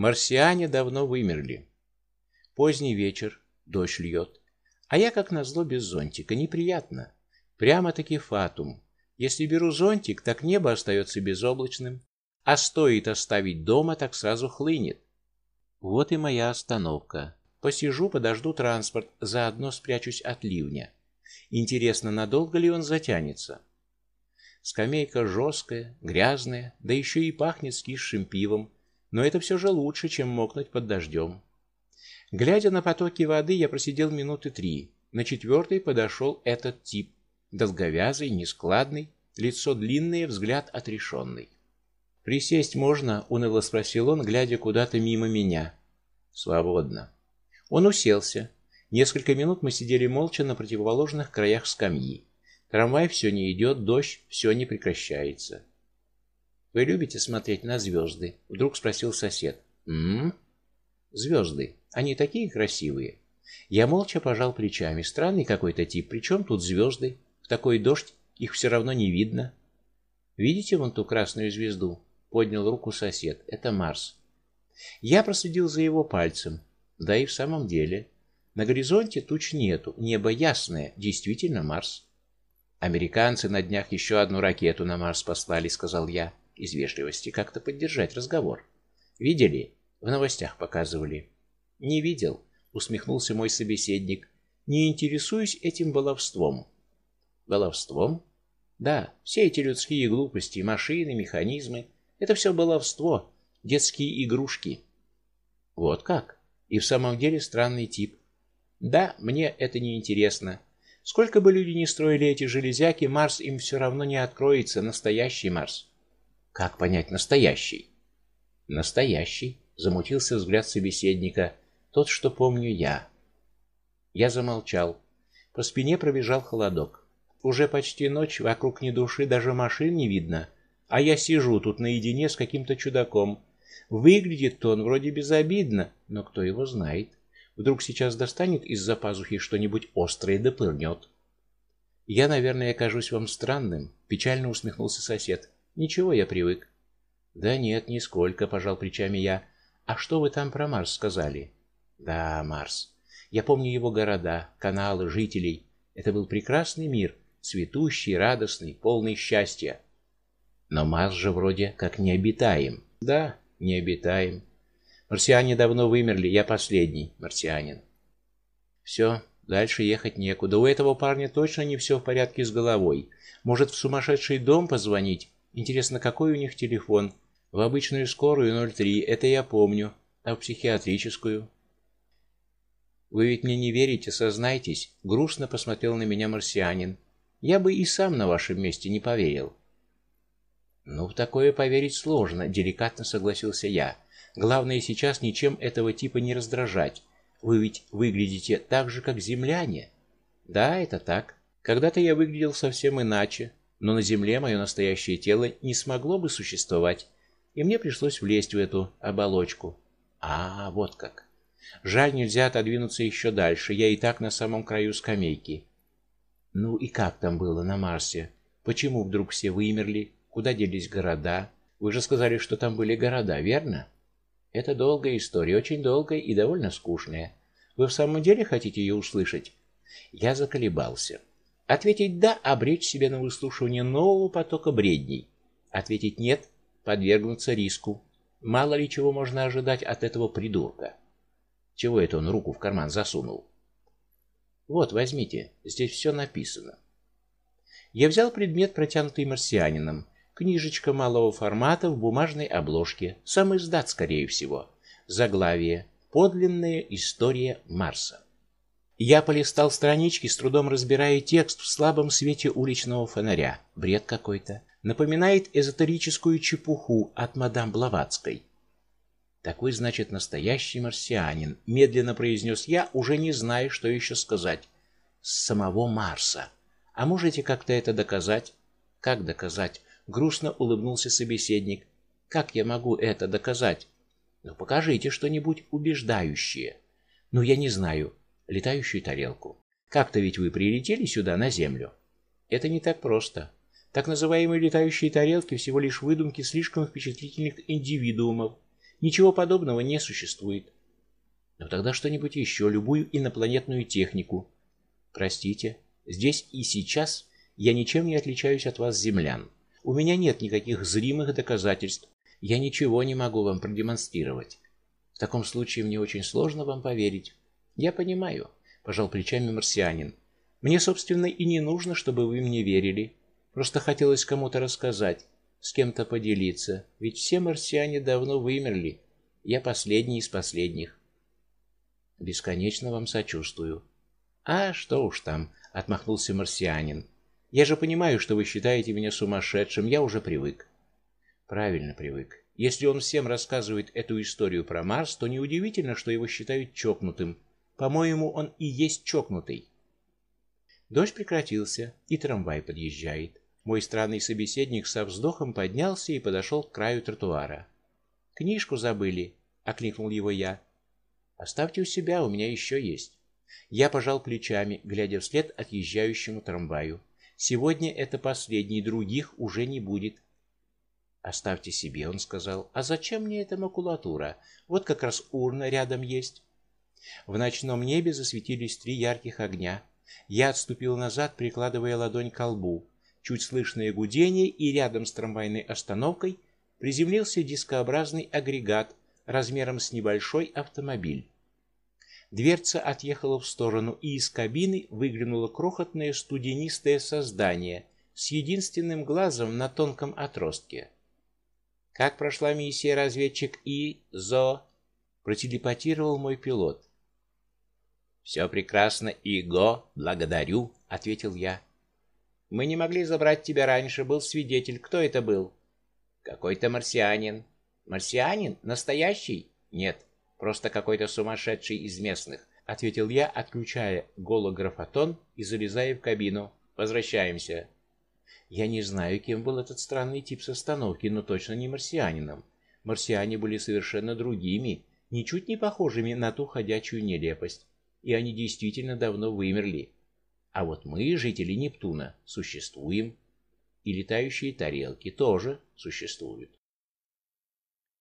Марсиане давно вымерли. Поздний вечер, дождь льет, а я как назло без зонтика, неприятно. Прямо-таки фатум. Если беру зонтик, так небо остается безоблачным, а стоит оставить дома, так сразу хлынет. Вот и моя остановка. Посижу, подожду транспорт, заодно спрячусь от ливня. Интересно, надолго ли он затянется? Скамейка жесткая, грязная, да еще и пахнет скисшим пивом, но это все же лучше, чем мокнуть под дождем. Глядя на потоки воды, я просидел минуты три. На четвертой подошел этот тип, долговязый, нескладный, лицо длинное, взгляд отрешенный. Присесть можно, уныло спросил он, глядя куда-то мимо меня. Свободно. Он уселся. Несколько минут мы сидели молча на противоположных краях скамьи. Трамвай все не идет, дождь все не прекращается. Вы любите смотреть на звезды?» — вдруг спросил сосед. М? Звезды. Они такие красивые. Я молча пожал плечами. Странный какой-то тип. Причем тут звезды? В такой дождь их все равно не видно. Видите вон ту красную звезду? Поднял руку сосед. Это Марс. Я проследил за его пальцем. Да и в самом деле, на горизонте туч нету, небо ясное, действительно Марс. Американцы на днях еще одну ракету на Марс послали, сказал я, из вежливости как-то поддержать разговор. Видели? В новостях показывали. Не видел, усмехнулся мой собеседник. Не интересуюсь этим баловством. Баловством? Да, все эти людские глупости, машины, механизмы это все баловство, детские игрушки. Вот как? И в самом деле странный тип. Да, мне это не интересно. Сколько бы люди ни строили эти железяки, Марс им все равно не откроется, настоящий Марс. Как понять настоящий? Настоящий, замутился взгляд собеседника, тот, что помню я. Я замолчал. По спине пробежал холодок. Уже почти ночь, вокруг ни души, даже машин не видно а я сижу тут наедине с каким-то чудаком. Выглядит-то он вроде безобидно, но кто его знает? Вдруг сейчас достанет из-за пазухи что-нибудь острое да пырнет. Я, наверное, окажусь вам странным, печально усмехнулся сосед. Ничего, я привык. Да нет, нисколько, пожал плечами я. А что вы там про Марс сказали? Да, Марс. Я помню его города, каналы, жителей. Это был прекрасный мир, цветущий, радостный, полный счастья. Но Марс же вроде как необитаем. Да, необитаем. Марсиане давно вымерли, я последний марсианин. Все, дальше ехать некуда. У этого парня точно не все в порядке с головой. Может, в сумасшедший дом позвонить? Интересно, какой у них телефон? В обычную скорую 03, это я помню, а в психиатрическую Вы ведь мне не верите, сознайтесь, грустно посмотрел на меня марсианин. Я бы и сам на вашем месте не поверил. Ну, в такое поверить сложно, деликатно согласился я. Главное сейчас ничем этого типа не раздражать. Вы ведь выглядите так же, как земляне. Да, это так. Когда-то я выглядел совсем иначе, но на земле мое настоящее тело не смогло бы существовать, и мне пришлось влезть в эту оболочку. А, вот как. Жаль, нельзя отодвинуться еще дальше. Я и так на самом краю скамейки. Ну и как там было на Марсе? Почему вдруг все вымерли? Куда делись города? Вы же сказали, что там были города, верно? Это долгая история, очень долгая и довольно скучная. Вы в самом деле хотите ее услышать? Я заколебался. Ответить да, обречь себя на выслушивание нового потока бредней. Ответить нет, подвергнуться риску. Мало ли чего можно ожидать от этого придурка. Чего это он руку в карман засунул? Вот, возьмите, здесь все написано. Я взял предмет, протянутый марсианином, Книжечка малого формата в бумажной обложке, сам издат, скорее всего. Заглавие: Подлинная история Марса. Я полистал странички, с трудом разбирая текст в слабом свете уличного фонаря. Бред какой-то. Напоминает эзотерическую чепуху от мадам Блаватской. Такой, значит, настоящий марсианин, медленно произнес я, уже не зная, что еще сказать. С самого Марса. А можете как-то это доказать? Как доказать? грустно улыбнулся собеседник. Как я могу это доказать? Ну покажите что-нибудь убеждающее. Ну я не знаю, летающую тарелку. Как-то ведь вы прилетели сюда на землю. Это не так просто. Так называемые летающие тарелки всего лишь выдумки слишком впечатлительных индивидуумов. Ничего подобного не существует. Но тогда что-нибудь еще, любую инопланетную технику. Простите, здесь и сейчас я ничем не отличаюсь от вас, землян. У меня нет никаких зримых доказательств. Я ничего не могу вам продемонстрировать. В таком случае мне очень сложно вам поверить. Я понимаю, пожал плечами марсианин. Мне, собственно, и не нужно, чтобы вы мне верили. Просто хотелось кому-то рассказать, с кем-то поделиться, ведь все марсиане давно вымерли. Я последний из последних. Бесконечно вам сочувствую. А что уж там, отмахнулся марсианин. Я же понимаю, что вы считаете меня сумасшедшим, я уже привык. Правильно привык. Если он всем рассказывает эту историю про Марс, то неудивительно, что его считают чокнутым. По-моему, он и есть чокнутый. Дождь прекратился, и трамвай подъезжает. Мой странный собеседник со вздохом поднялся и подошел к краю тротуара. Книжку забыли, окликнул его я. Оставьте у себя, у меня еще есть. Я пожал плечами, глядя вслед отъезжающему трамваю. Сегодня это последний, других уже не будет. Оставьте себе, он сказал. А зачем мне эта макулатура? Вот как раз урна рядом есть. В ночном небе засветились три ярких огня. Я отступил назад, прикладывая ладонь к лбу. Чуть слышное гудение, и рядом с трамвайной остановкой приземлился дискообразный агрегат размером с небольшой автомобиль. Дверца отъехала в сторону, и из кабины выглянуло крохотное студенистое создание с единственным глазом на тонком отростке. Как прошла миссия разведчик ИЗО? Протелепатировал мой пилот. «Все прекрасно, Иго, благодарю, ответил я. Мы не могли забрать тебя раньше, был свидетель. Кто это был? Какой-то марсианин. Марсианин? Настоящий? Нет, просто какой-то сумасшедший из местных, ответил я, отключая голографотон и залезая в кабину. Возвращаемся. Я не знаю, кем был этот странный тип с остановки, но точно не марсианином. Марсиане были совершенно другими, ничуть не похожими на ту ходячую нелепость и они действительно давно вымерли. А вот мы, жители Нептуна, существуем, и летающие тарелки тоже существуют.